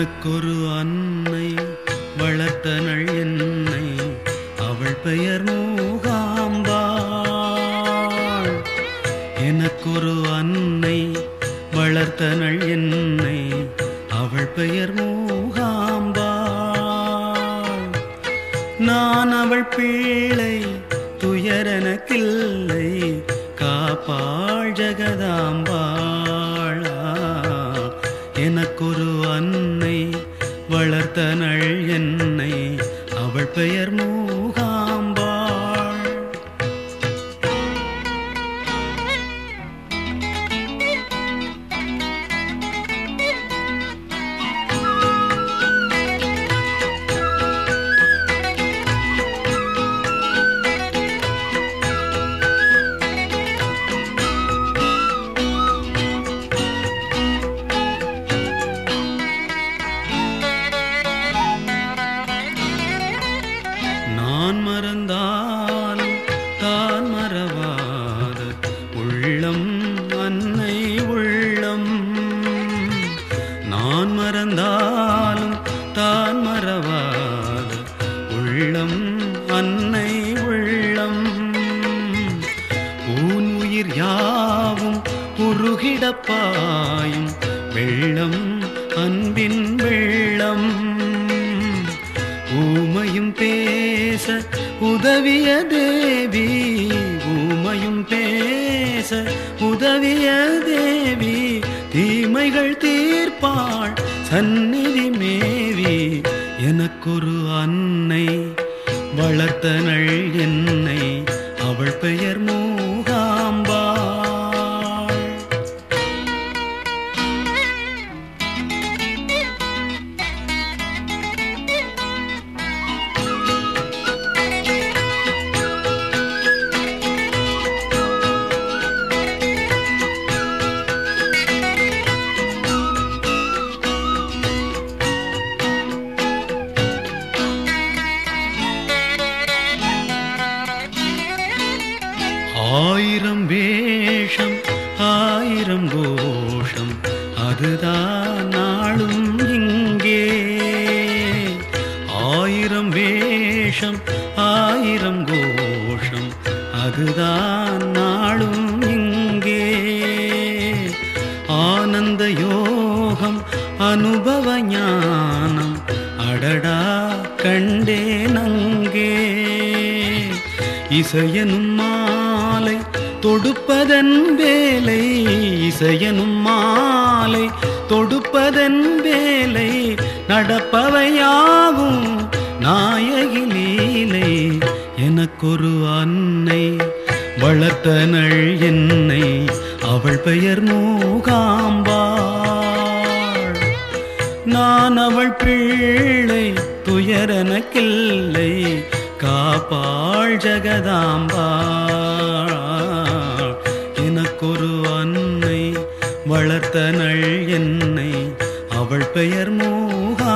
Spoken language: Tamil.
எனக்கொரு அன்னை வளர்த்தனள் என்னை அவள் பெயர் மூகாம்பாள். எனக்கொரு அன்னை வளர்த்தனள் என்னை அவள் பெயர் மூகாம்பாள். நான் அவள் பிள்ளை துயரனக்கில்லை காப்பாள் ஜெகதாம்பாள். எனக்கொரு அன்னை வளர்த்தனள் என்னை அவள் பெயர் மூகா. உள்ளம் அன்னை உள்ளம். ஊன் உயிர் யாவும் உருகிடப்பாயும் வெள்ளம் அன்பின் வெள்ளம். ஊமையும் பேச உதவிய தேவி ஊமையும் பேச உதவிய தேவி தீமைகள் தீர்ப்பாள் சந்நிதி மே எனக்கொரு அன்னை வளர்த்தனள் என்னை அவள் பெயர் மூ ஆயிரம் வேஷம் ஆயிரம் கோஷம் அதுதான் நாளும் இங்கே. ஆயிரம் வேஷம் ஆயிரம் கோஷம் அதுதான் நாளும் இங்கே. ஆனந்த யோகம் அனுபவ ஞானம் அடடா கண்டே நங்கே இசையனும் மாலை தொடுப்பதன் வேலை இசையனும் மாலை. தொடுப்பதன் வேலை நடப்பவையாவும் நாயகி லீலை. எனக்கொரு அன்னை வளர்த்தனள் என்னை அவள் பெயர் மூகாம்பாள். நான் அவள் பிள்ளை துயரனக்கில்லை காப்பாள் ஜெகதாம்பாள் எனக்கொரு அன்னை வளர்த்தனள் என்னை அவள் பெயர் மூகாம்பா